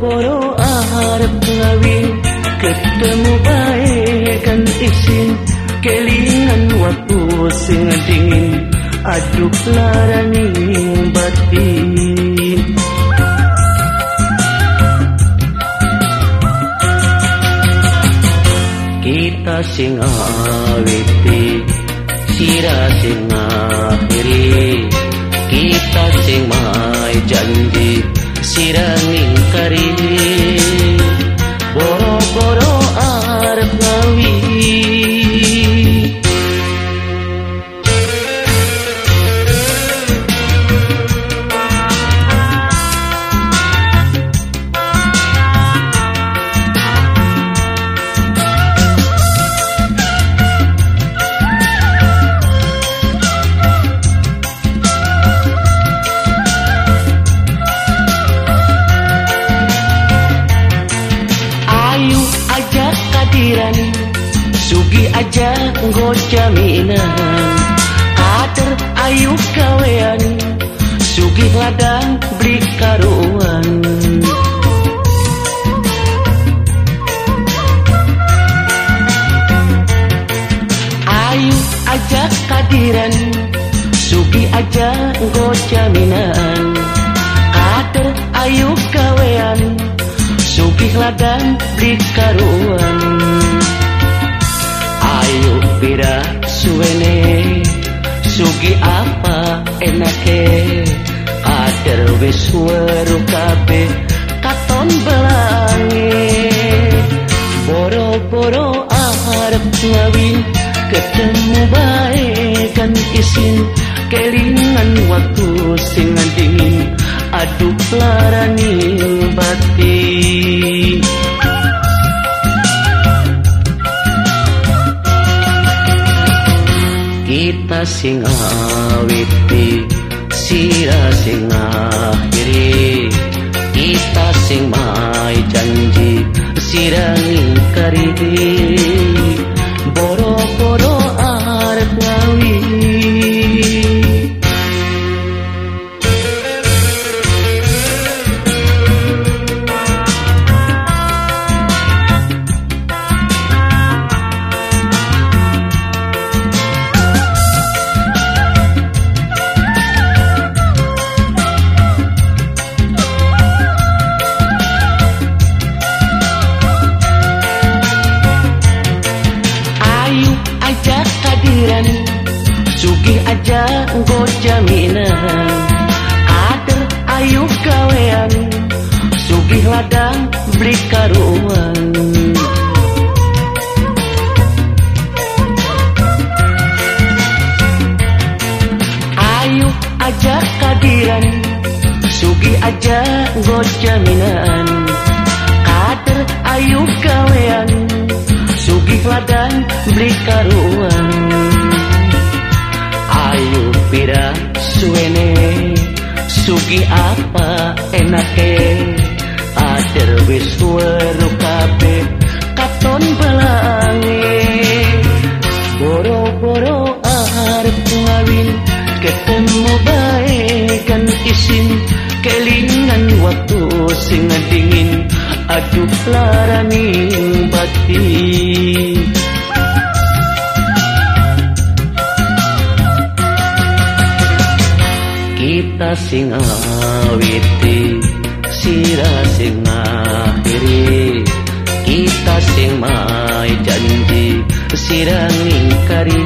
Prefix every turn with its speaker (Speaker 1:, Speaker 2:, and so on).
Speaker 1: boro-boro arep ngawin ketemu baik kan isin kelingan waktu sing dingin. Aduk larani batin kita sing awiti sira sing akhiri arep Sugi aja nggo jaminan. Kader ayu kawean. Sugi ladang beli karuan. Ayu aja kadiran. Sugi aja nggo jaminan. Kader ayu kawean. Sugi ladang beli karuan Bira suwene Sugi apa enake? Kader wis weru kabe Katon belange. Boro-boro arep ngawin Ketemu baik kan isin. Kelingan waktu sing dingin Aduk larani batin sing awiti sira sing akhiri kita sing mai janji sira ngingkari aja nggo jaminan Kader ayu kawean Sugih ladang beli karuan. Ayu aja kadiran Sugih aja nggo jaminan. Kader ayu kawean Sugih ladang beli karuan pira suwene Sugi apa enake? Ader wis weru kabe Katon belange. Boro-boro arep ngawin Ketemu baik kan isin. Kelingan waktu sing dingin Aduh larani sing awiti sira sing akhiri kita sing mai janji sira ngingkari